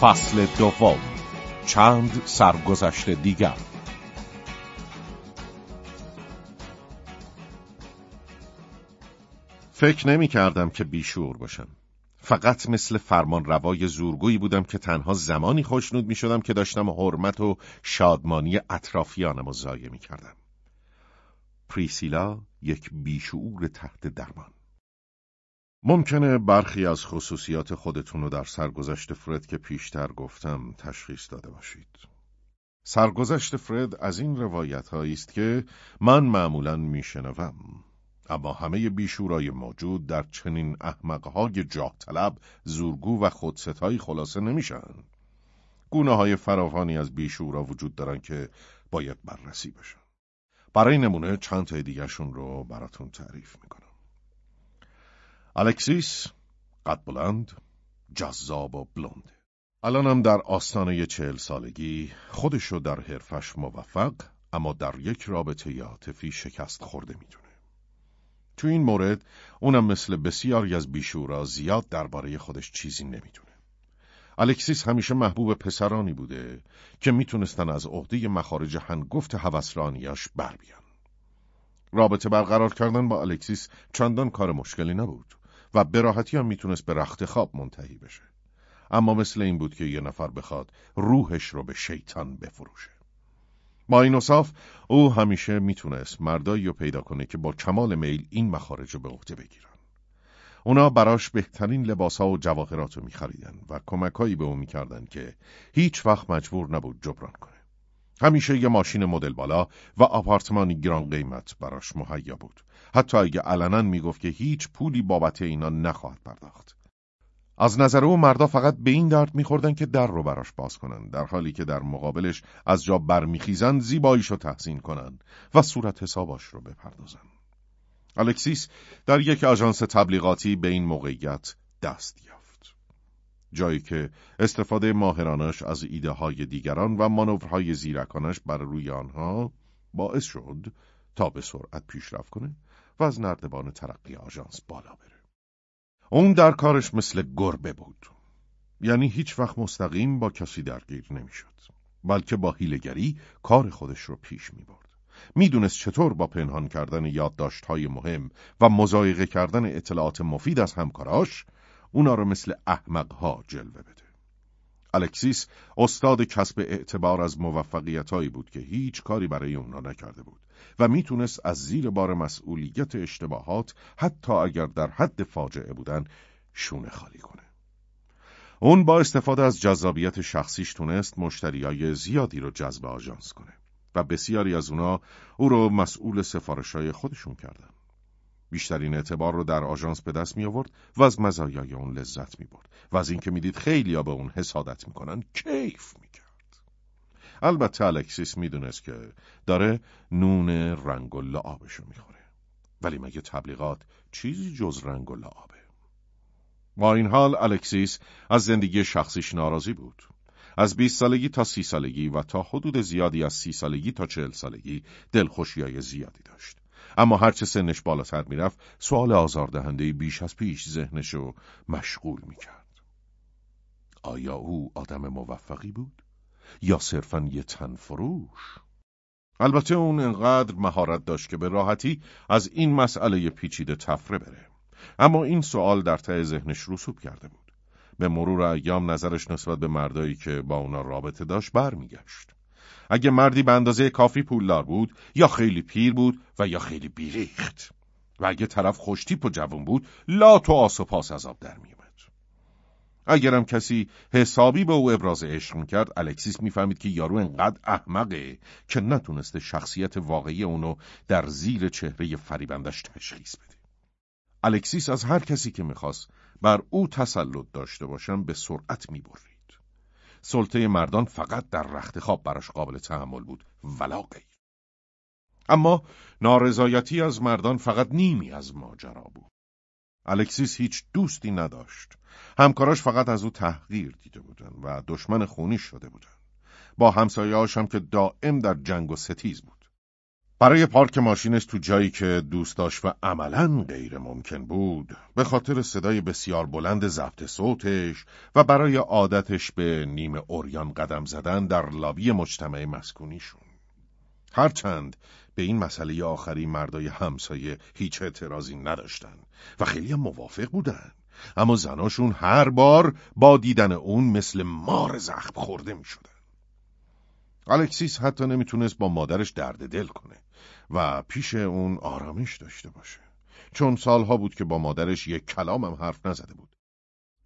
فصل دوم. چند سرگذشت دیگر؟ فکر نمی کردم که بیشور باشم. فقط مثل فرمان روای زورگویی بودم که تنها زمانی خوشنود می شدم که داشتم حرمت و شادمانی اطرافیانم رو ضایع می کردم. پریسیلا یک بیشعور تحت درمان. ممکنه برخی از خصوصیات خودتون رو در سرگذشت فرد که پیشتر گفتم تشخیص داده باشید. سرگذشت فرد از این روایت است که من معمولا میشنوم اما همه بیشورای موجود در چنین احمقهای جاه طلب زورگو و خودستایی خلاصه نمیشن. گونه های فراوانی از بیشورا وجود دارن که باید بررسی بشن. برای نمونه چند تا دیگرشون رو براتون تعریف می‌کنم. الکسیس قد بلند جذاب و بلند الانم در آستانه چهل سالگی خودشو در حرفش موفق اما در یک رابطه عاطفی شکست خورده می‌دونه تو این مورد اونم مثل بسیاری از بیشورا زیاد درباره خودش چیزی نمی‌دونه الکسیس همیشه محبوب پسرانی بوده که می‌تونستن از عهده مخارج هنگفت هوسرانیاش بر بیان. رابطه برقرار کردن با الکسیس چندان کار مشکلی نبود. و براحتی هم می‌تونست به رخت خواب منتهی بشه. اما مثل این بود که یه نفر بخواد روحش رو به شیطان بفروشه. با این اصاف او همیشه می‌تونست مردایی رو پیدا کنه که با کمال میل این مخارج رو به عهده بگیرن. اونا براش بهترین لباسها و جواهرات رو میخریدن و کمکهایی به او می‌کردن که هیچ وقت مجبور نبود جبران کنه. همیشه یه ماشین مدل بالا و آپارتمانی گران قیمت براش مهیا بود. حتی اگه علنا می‌گفت که هیچ پولی بابت اینا نخواهد پرداخت. از نظر او مردا فقط به این درد میخوردن که در رو براش باز کنن در حالی که در مقابلش از جا برمیخیزن زیباییش رو تحسین کنن و صورت حساباش رو بپردازن. الکسیس در یک آژانس تبلیغاتی به این موقعیت دست یافت. جایی که استفاده ماهرانش از ایده های دیگران و مانورهای زیرکانش بر روی آنها باعث شد تا به سرعت پیشرفت کنه و از نردبان ترقی آژانس بالا بره. اون در کارش مثل گربه بود. یعنی هیچ وقت مستقیم با کسی درگیر نمی‌شد. بلکه با هیلگری کار خودش رو پیش می برد. می‌دونست چطور با پنهان کردن یادداشت‌های مهم و مزایقه کردن اطلاعات مفید از همکاراش اونا رو مثل احمقها جلوه بده. الکسیس استاد کسب اعتبار از موفقیتهایی بود که هیچ کاری برای اونا نکرده بود و می‌تونست از زیر بار مسئولیت اشتباهات حتی اگر در حد فاجعه بودن شونه خالی کنه. اون با استفاده از جذابیت شخصیش تونست مشتریای زیادی رو جذب آژانس کنه و بسیاری از اونا او رو مسئول سفارشای خودشون کردن. بیشترین اعتبار رو در آژانس به دست می آورد و از مزایای اون لذت می برد و از اینکه می‌دید خیلی به اون حسادت می‌کنن کیف می‌کرد. البته الکسیس می‌دونست که داره نون رنگ و لعابشو می‌خوره. ولی مگه تبلیغات چیزی جز رنگ و لعابه. با این حال الکسیس از زندگی شخصیش ناراضی بود. از 20 سالگی تا سی سالگی و تا حدود زیادی از سی سالگی تا چهل سالگی دلخوشیای زیادی داشت. اما هرچه سنش بالاتر می‌رفت سوال آزاردهنده بیش از پیش ذهنشو مشغول می‌کرد. آیا او آدم موفقی بود؟ یا صرفا یه تن فروش؟ البته اون انقدر مهارت داشت که به راحتی از این مسئله پیچیده تفره بره. اما این سوال در ته ذهنش رسوب کرده بود. به مرور ایام نظرش نسبت به مردایی که با اونا رابطه داشت برمیگشت. اگه مردی به اندازه کافی پولدار بود یا خیلی پیر بود و یا خیلی بیریخت. و اگه طرف خوشتیپ و جوون بود لا تو آس و پاس از آب در میومد اگرم کسی حسابی به او ابراز عشق می‌کرد الکسیس می‌فهمید که یارو انقدر احمقه که نتونسته شخصیت واقعی اونو در زیر چهره فریبندش تشخیص بده. الکسیس از هر کسی که می‌خواست بر او تسلط داشته باشم به سرعت می‌برید. سلطه مردان فقط در رخت خواب براش قابل تحمل بود. ولا غیر. اما نارضایتی از مردان فقط نیمی از ماجرا بود. الکسیس هیچ دوستی نداشت. همکاراش فقط از او تحقیر دیده بودن و دشمن خونی شده بودن با همسایه‌هاش هم که دائم در جنگ و ستیز بود. برای پارک ماشینش تو جایی که دوست داشت و عملا غیر ممکن بود به خاطر صدای بسیار بلند ضبط صوتش و برای عادتش به نیمه اوریان قدم زدن در لابی مجتمع مسکونیشون هرچند به این مسئله آخری مردای همسایه هیچ اعتراضی نداشتن و خیلی موافق بودن اما زناشون هر بار با دیدن اون مثل مار زخم خورده می شدن. الکسیس حتی نمی‌تونست با مادرش درد دل کنه و پیش اون آرامش داشته باشه. چون سالها بود که با مادرش یک کلامم حرف نزده بود.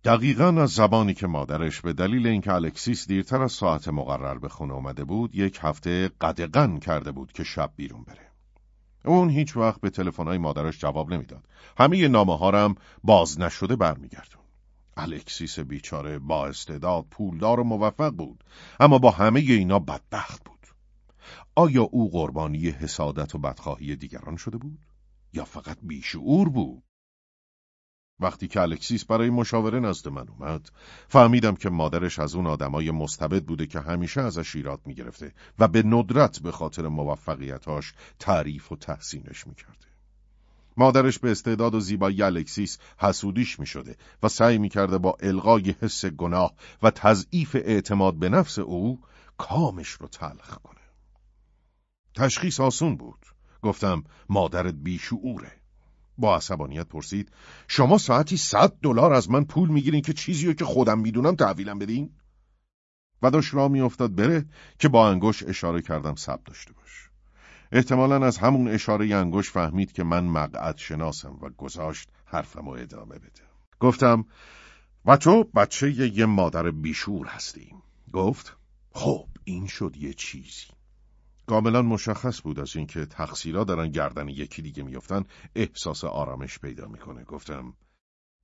دقیقا از زبانی که مادرش به دلیل اینکه الکسیس دیرتر از ساعت مقرر به خونه اومده بود یک هفته قدغن کرده بود که شب بیرون بره. اون هیچ وقت به تلفن‌های مادرش جواب نمی‌داد. همه نامه هارم باز نشده برمیگردون. الکسیس بیچاره با استعداد پولدار و موفق بود اما با همه اینا بدبخت بود آیا او قربانی حسادت و بدخواهی دیگران شده بود؟ یا فقط بیشعور بود؟ وقتی که الکسیس برای مشاوره نزد من اومد فهمیدم که مادرش از اون آدمای مستبد بوده که همیشه ازش ایراد می‌گرفته و به ندرت به خاطر موفقیتاش تعریف و تحسینش می‌کرده مادرش به استعداد و زیبایی الکسیس حسودیش می شده و سعی می کرده با الغای حس گناه و تضعیف اعتماد به نفس او کامش رو تلخ کنه. تشخیص آسون بود. گفتم مادرت بیشعوره. با عصبانیت پرسید شما ساعتی صد دلار از من پول می‌گیرین که چیزی که خودم می‌دونم تحویلم بدین؟ و داشت را میافتاد بره که با انگوش اشاره کردم سب داشته باش. احتمالا از همون اشاره انگوش فهمید که من مقعد شناسم و گذاشت حرفم رو ادامه بده. گفتم و تو بچه یه مادر بیشور هستیم. گفت خب این شد یه چیزی. کاملا مشخص بود از اینکه تقصیرا دارن گردن یکی دیگه میفتن احساس آرامش پیدا می‌کنه گفتم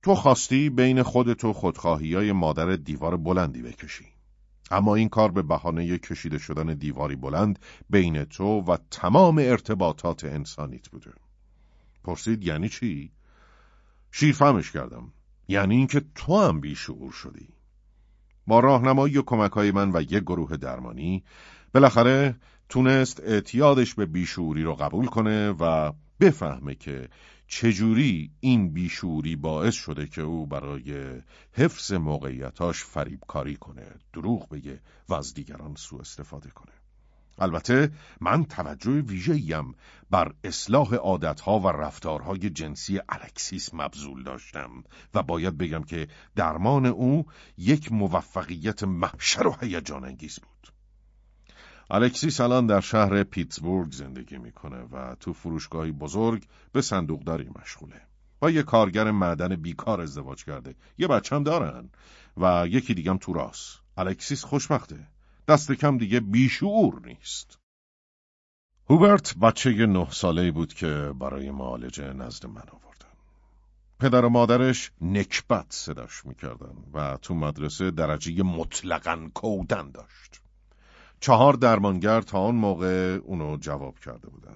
تو خواستی بین خودت و خودخواهی های مادر دیوار بلندی بکشی اما این کار به بهانه کشیده شدن دیواری بلند بین تو و تمام ارتباطات انسانیت بوده. پرسید یعنی چی؟ شیرفهمش کردم. یعنی اینکه تو هم بیشعور شدی. با راهنمایی و کمک های من و یک گروه درمانی بالاخره تونست اعتیادش به بیشوری رو قبول کنه و بفهمه که چجوری این بیشوری باعث شده که او برای حفظ موقعیتاش فریبکاری کنه دروغ بگه و از دیگران سوء استفاده کنه. البته من توجه ویژه‌ایم بر اصلاح عادتها و رفتارهای جنسی الکسیس مبذول داشتم و باید بگم که درمان او یک موفقیت محشر و هیجان انگیز بود. الکسیس الان در شهر پیتسبورگ زندگی می‌کنه و تو فروشگاهی بزرگ به صندوقداری مشغوله. با یه کارگر معدن بیکار ازدواج کرده. یه بچم دارن و یکی دیگم تو راست. الکسیس خوشبخته. دست کم دیگه بیشعور نیست. هوبرت بچه نه ساله بود که برای معالجه نزد من آوردن. پدر و مادرش نکبت صداش می‌کردن و تو مدرسه درجه مطلقا کودن داشت. چهار درمانگر تا آن موقع اونو جواب کرده بودن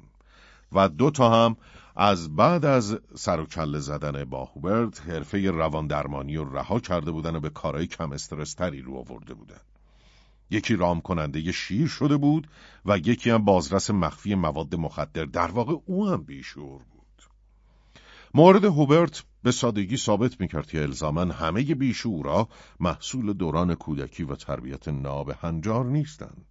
و دو تا هم از بعد از سر و کله زدن با هوبرت حرفه روان درمانی رو رها کرده بودن و به کارهای کم استرستری رو آورده بودن. یکی رام کننده شیر شده بود و یکی هم بازرس مخفی مواد مخدر در واقع او هم بیشور بود. مورد هوبرت به سادگی ثابت می‌کرد که الزامن همه بیشورا محصول دوران کودکی و تربیت نابهنجار نیستند.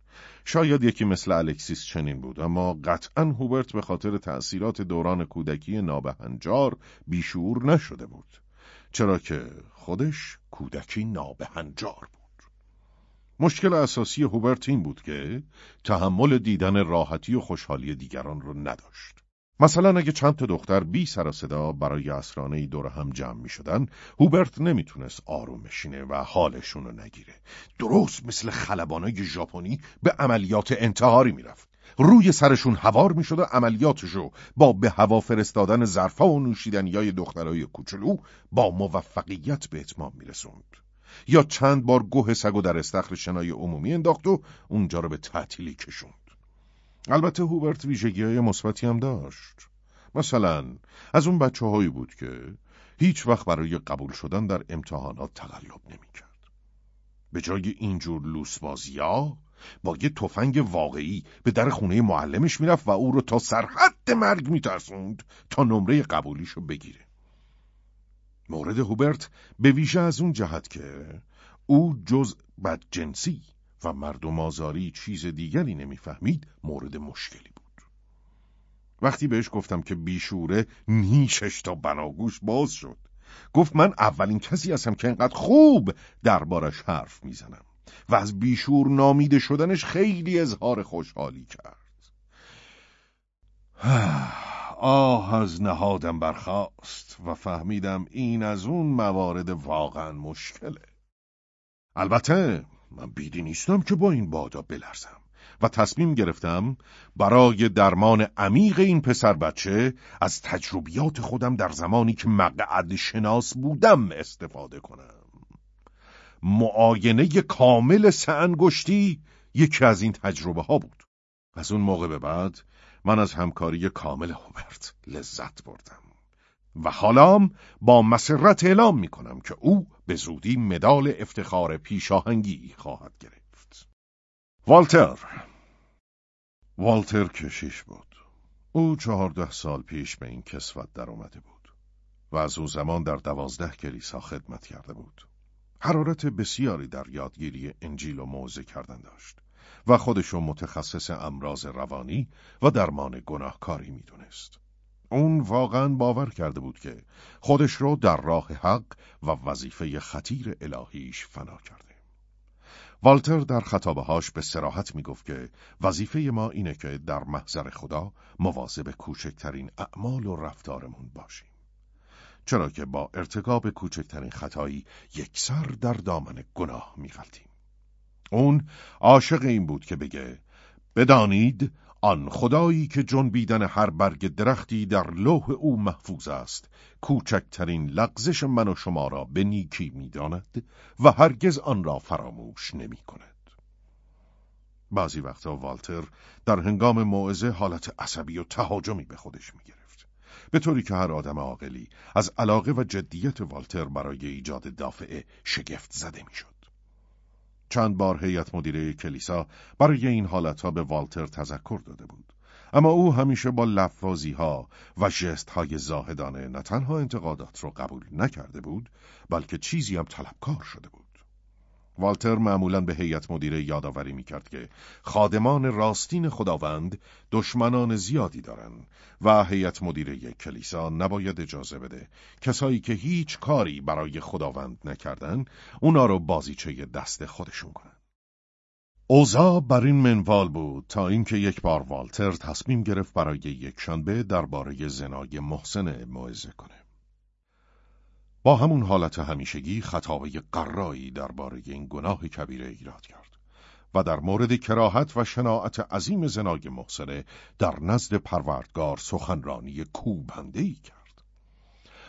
شاید یکی مثل الکسیس چنین بود اما قطعا هوبرت به خاطر تأثیرات دوران کودکی نابهنجار بیشور نشده بود چرا که خودش کودکی نابهنجار بود مشکل اساسی هوبرت این بود که تحمل دیدن راحتی و خوشحالی دیگران رو نداشت مثلا اگه چند تا دختر بی سر صدا برای اسرانه دور هم جمع می شدن هوبرت نمی‌تونست آروم بشینه و حالشون رو نگیره. درست مثل خلبانای ژاپنی به عملیات انتحاری می‌رفت روی سرشون هوار می‌شد و عملیاتشو با به هوا فرستادن ظرفا و نوشیدنیای دخترای کوچولو با موفقیت به اتمام میرسوند یا چند بار گوه سگو در استخر شنای عمومی انداخت و اونجا رو به تعطیلی کشوند. البته هوبرت ویژگی های مثبتی هم داشت مثلا از اون بچه هایی بود که هیچ وقت برای قبول شدن در امتحانات تقلب نمی کرد. به جای اینجور لوسبازیا با یه تفنگ واقعی به در خونه معلمش می‌رفت و او رو تا سرحد مرگ میترسوند تا نمره قبولیشو بگیره مورد هوبرت به ویژه از اون جهت که او جز بدجنسی و مردم آزاری چیز دیگری نمی‌فهمید مورد مشکلی بود. وقتی بهش گفتم که بیشوره نیشش تا بناگوش باز شد. گفت من اولین کسی هستم که انقدر خوب دربارش حرف می‌زنم و از بیشور نامیده شدنش خیلی اظهار خوشحالی کرد. آه از نهادم برخواست و فهمیدم این از اون موارد واقعا مشکله. البته من بیدی نیستم که با این بادا بلرزم و تصمیم گرفتم برای درمان عمیق این پسر بچه از تجربیات خودم در زمانی که مقعد شناس بودم استفاده کنم. معاینه کامل سنگشتی یکی از این تجربه ها بود. از اون موقع به بعد من از همکاری کامل هوبرت لذت بردم. و حالام با مسرت اعلام می کنم که او به زودی مدال افتخار پیشاهنگی خواهد گرفت. والتر. والتر کشیش بود. او چهارده سال پیش به این کسوت در اومده بود و از او زمان در دوازده کلیسا خدمت کرده بود. حرارت بسیاری در یادگیری انجیل و موعظه کردن داشت و خودشو متخصص امراض روانی و درمان گناهکاری می‌دونست. اون واقعا باور کرده بود که خودش رو در راه حق و وظیفه خطیر الهیش فنا کرده. والتر در خطابهاش به سراحت می‌گفت که وظیفه ما اینه که در محضر خدا مواظب کوچکترین اعمال و رفتارمون باشیم. چرا که با ارتکاب کوچکترین خطایی یکسر در دامن گناه میغلطیم. اون عاشق این بود که بگه بدانید آن خدایی که جنبیدن هر برگ درختی در لوح او محفوظ است کوچکترین لغزش من و شما را به نیکی می‌داند و هرگز آن را فراموش نمی کند. بعضی وقتا والتر در هنگام موعظه حالت عصبی و تهاجمی به خودش می گرفت. به طوری که هر آدم عاقلی از علاقه و جدیت والتر برای ایجاد دافعه شگفت زده می شد. چند بار هیئت مدیره کلیسا برای این حالتها به والتر تذکر داده بود. اما او همیشه با لفظی ها و جست های زاهدانه نه تنها انتقادات را قبول نکرده بود بلکه چیزی هم طلبکار شده بود. والتر معمولا به هیئت مدیره یادآوری می‌کرد که خادمان راستین خداوند دشمنان زیادی دارند و هیئت مدیره کلیسا نباید اجازه بده کسایی که هیچ کاری برای خداوند نکردن اونا رو بازیچه دست خودشون کنن. اوزا بر این منوال بود تا اینکه یک بار والتر تصمیم گرفت برای یک شنبه درباره زنای محسن موعظه کنه. با همون حالت همیشگی خطابه قرایی درباره این گناه کبیره ایراد کرد و در مورد کراهت و شناعت عظیم زنای محسنه در نزد پروردگار سخنرانی کوبندهی کرد.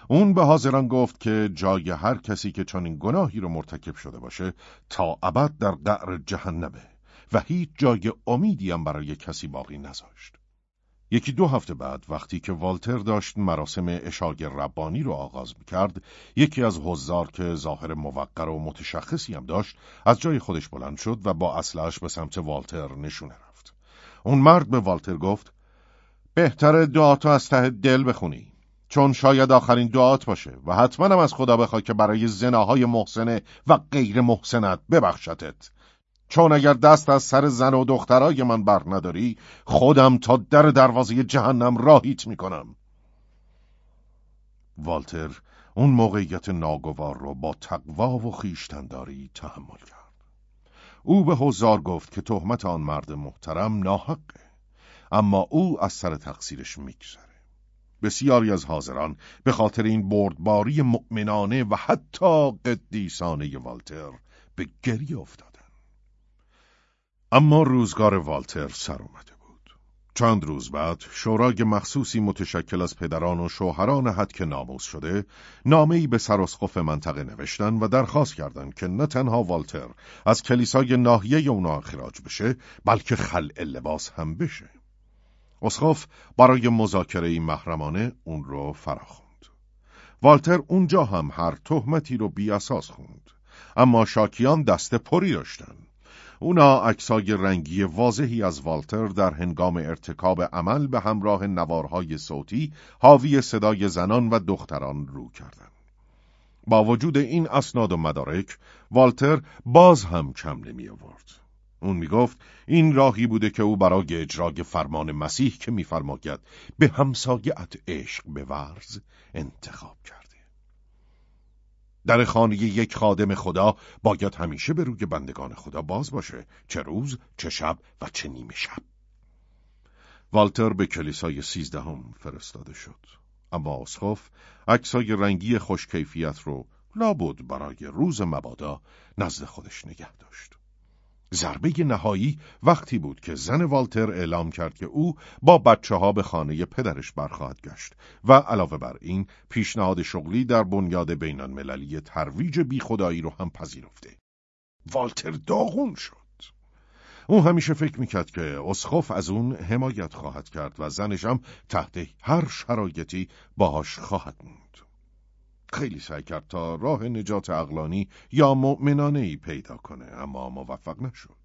اون به حاضران گفت که جای هر کسی که چنین گناهی رو مرتکب شده باشه تا ابد در قعر جهنمه و هیچ جای امیدی هم برای کسی باقی نذاشت. یکی دو هفته بعد وقتی که والتر داشت مراسم اشاگ ربانی رو آغاز می‌کرد یکی از حضار که ظاهر موقر و متشخصی هم داشت از جای خودش بلند شد و با اصلش به سمت والتر نشونه رفت. اون مرد به والتر گفت بهتر دعاتو از ته دل بخونی چون شاید آخرین دعات باشه و حتما هم از خدا بخوای که برای زناهای محسنه و غیر محسنت ببخشتت. چون اگر دست از سر زن و دخترای من بر نداری خودم تا در دروازه جهنم راهیت می‌کنم. والتر اون موقعیت ناگوار رو با تقوا و خیشتنداری تحمل کرد. او به حضار گفت که تهمت آن مرد محترم ناحقه اما او از سر تقصیرش میگذره. بسیاری از حاضران به خاطر این بردباری مؤمنانه و حتی قدیسانه والتر به گری افتاد اما روزگار والتر سر اومده بود. چند روز بعد شورای مخصوصی متشکل از پدران و شوهران حد که ناموز شده نامه‌ای به سراسخف منطقه نوشتن و درخواست کردند که نه تنها والتر از کلیسای ناحیه اونا اخراج بشه بلکه خلع لباس هم بشه. اسخف برای مذاکره محرمانه اون رو فراخوند. والتر اونجا هم هر تهمتی رو بی اساس خوند اما شاکیان دست پری داشتن. اونا عکسای رنگی واضحی از والتر در هنگام ارتکاب عمل به همراه نوارهای صوتی حاوی صدای زنان و دختران رو کردند. با وجود این اسناد و مدارک والتر باز هم کم نمی آورد. اون می گفت این راهی بوده که او برای اجرای فرمان مسیح که میفرماید به همسایت عشق ورز انتخاب کرده. در خانه یک خادم خدا باید همیشه به روی بندگان خدا باز باشه چه روز، چه شب و چه نیمه شب. والتر به کلیسای سیزدهم فرستاده شد. اما اسخوف عکسای رنگی خوشکیفیت رو لابد برای روز مبادا نزد خودش نگه داشت. ضربه نهایی وقتی بود که زن والتر اعلام کرد که او با بچه ها به خانه پدرش برخواهد گشت و علاوه بر این پیشنهاد شغلی در بنیاد بینان مللی ترویج بی خدایی رو هم پذیرفته. والتر داغون شد. او همیشه فکر می‌کرد که اسخوف از اون حمایت خواهد کرد و زنش هم تحت هر شرایطی باهاش خواهد موند. خیلی سعی کرد تا راه نجات اقلانی یا مؤمنانه ای پیدا کنه اما موفق نشد.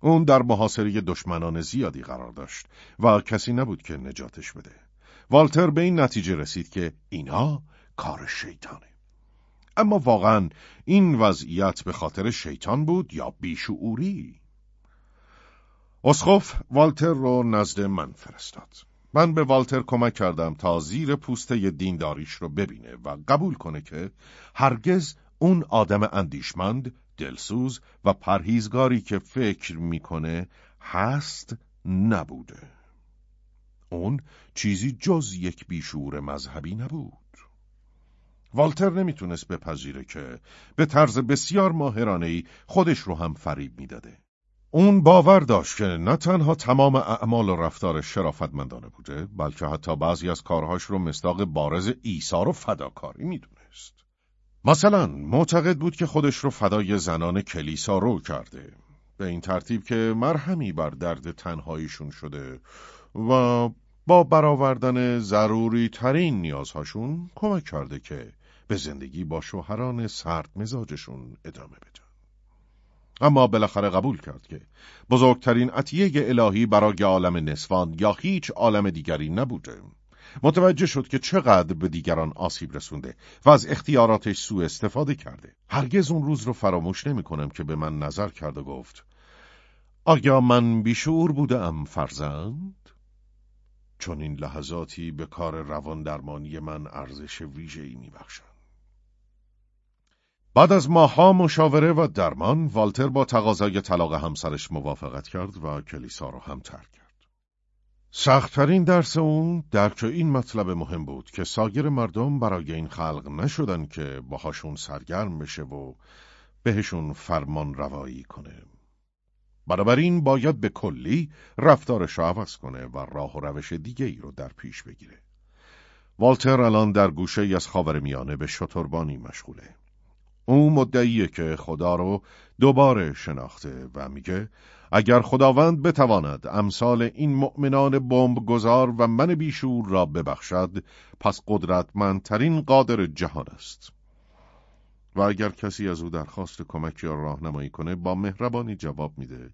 اون در محاصره دشمنان زیادی قرار داشت و کسی نبود که نجاتش بده. والتر به این نتیجه رسید که اینا کار شیطانه. اما واقعا این وضعیت به خاطر شیطان بود یا بیشعوری؟ اسخوف والتر رو نزد من فرستاد. من به والتر کمک کردم تا زیر پوسته دینداریش رو ببینه و قبول کنه که هرگز اون آدم اندیشمند، دلسوز و پرهیزگاری که فکر می‌کنه هست نبوده. اون چیزی جز یک بیشور مذهبی نبود. والتر نمی‌تونست بپذیره که به طرز بسیار ماهرانهی خودش رو هم فریب می‌داده. اون باور داشت که نه تنها تمام اعمال و رفتار شرافتمندانه بوده بلکه حتی بعضی از کارهاش رو مستاق بارز ایثار و فداکاری می‌دونست. مثلا معتقد بود که خودش رو فدای زنان کلیسا رو کرده به این ترتیب که مرهمی بر درد تنهاییشون شده و با برآوردن ضروری ترین نیازهاشون کمک کرده که به زندگی با شوهران سرد مزاجشون ادامه بده. اما بالاخره قبول کرد که بزرگترین عطیه الهی برای عالم نسوان یا هیچ عالم دیگری نبوده. متوجه شد که چقدر به دیگران آسیب رسونده و از اختیاراتش سوء استفاده کرده. هرگز اون روز رو فراموش نمی کنم که به من نظر کرد و گفت آیا من بیشور بودم فرزند؟ چون این لحظاتی به کار روان درمانی من ارزش ویژه‌ای میبخشند. بعد از ماها مشاوره و درمان والتر با تقاضای طلاق همسرش موافقت کرد و کلیسا را هم ترک کرد. سختترین درس اون درک این مطلب مهم بود که سایر مردم برای این خلق نشدن که باهاشون سرگرم بشه و بهشون فرمان روایی کنه. بنابراین باید به کلی رفتارش را عوض کنه و راه و روش دیگه ای رو در پیش بگیره. والتر الان در گوشه از خاور میانه به شتربانی مشغوله. او مدعیه که خدا رو دوباره شناخته و میگه اگر خداوند بتواند امثال این مؤمنان بمب گذار و من بیشور را ببخشد پس قدرتمندترین قادر جهان است. و اگر کسی از او درخواست کمک یا راهنمایی کنه با مهربانی جواب میده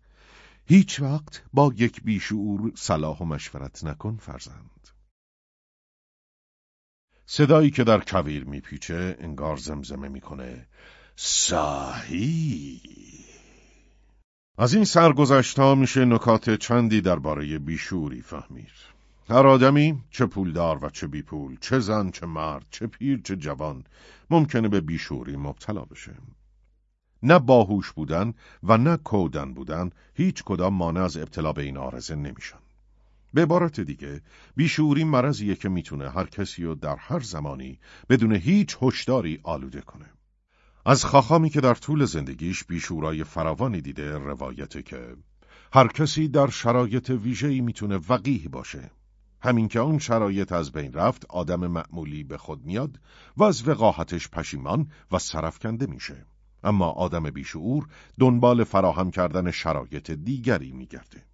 هیچ وقت با یک بیشور صلاح و مشورت نکن فرزند. صدایی که در کویر میپیچه انگار زمزمه می‌کنه. صحیح از این سرگذشت ها میشه نکات چندی درباره بیشوری فهمید. هر آدمی چه پولدار و چه بیپول چه زن چه مرد چه پیر چه جوان ممکنه به بیشوری مبتلا بشه. نه باهوش بودن و نه کودن بودن هیچ کدام مانع از ابتلا به این آرزه نمیشن. به عبارت دیگه بیشعوری مرضیه که می‌تونه هر کسی رو در هر زمانی بدون هیچ هشداری آلوده کنه. از خاخامی که در طول زندگیش بیشورای فراوانی دیده روایته که هر کسی در شرایط ویژه‌ای می‌تونه وقیه باشه. همین که اون شرایط از بین رفت آدم معمولی به خود میاد و از وقاحتش پشیمان و سرفکنده میشه. اما آدم بیشعور دنبال فراهم کردن شرایط دیگری میگرده.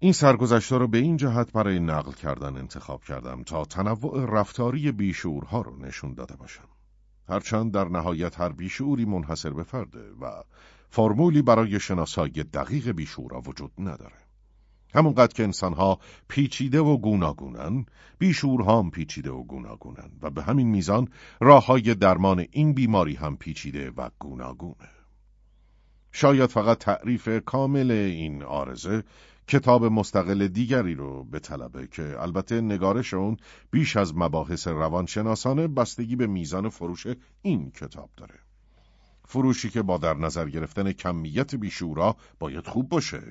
این سرگذشته رو به این جهت برای نقل کردن انتخاب کردم تا تنوع رفتاری بیشورها رو نشون داده باشم. هرچند در نهایت هر بیشعوری منحصر به فرده و فرمولی برای شناسایی دقیق بیشورا وجود نداره. همونقدر که انسانها پیچیده و گوناگونن، بیشورها هم پیچیده و گوناگونن و به همین میزان راه های درمان این بیماری هم پیچیده و گوناگونه. شاید فقط تعریف کامل این آرزه کتاب مستقل دیگری رو به طلبه که البته نگارش اون بیش از مباحث روانشناسانه بستگی به میزان فروش این کتاب داره. فروشی که با در نظر گرفتن کمیت بیشورا باید خوب باشه.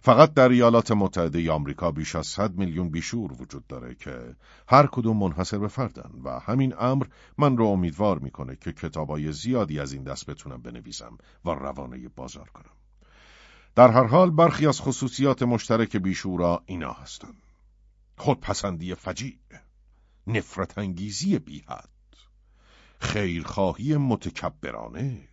فقط در ایالات متحده آمریکا بیش از 100 میلیون بیشور وجود داره که هر کدوم منحصر به فردن و همین امر من رو امیدوار می‌کنه که کتابای زیادی از این دست بتونم بنویسم و روانه بازار کنم. در هر حال برخی از خصوصیات مشترک بیشورا اینا هستند. خودپسندی فجیع، نفرت انگیزی بیحد، خیرخواهی متکبرانه،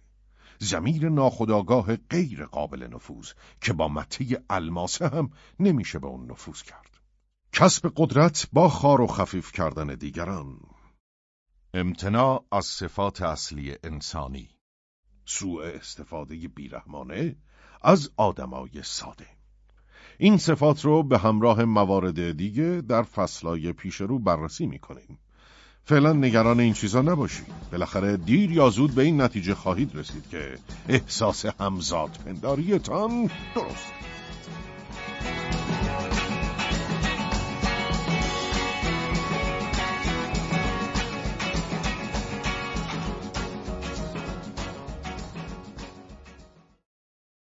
زمیر ناخداگاه غیر قابل نفوذ که با مته الماسه هم نمیشه به اون نفوذ کرد. کسب قدرت با خار و خفیف کردن دیگران امتناع از صفات اصلی انسانی سوء استفاده بیرحمانه از آدمای ساده. این صفات رو به همراه موارد دیگه در فصلای پیش رو بررسی می‌کنیم. فعلا نگران این چیزا نباشید. بالاخره دیر یا زود به این نتیجه خواهید رسید که احساس همزاد پنداریتان درست.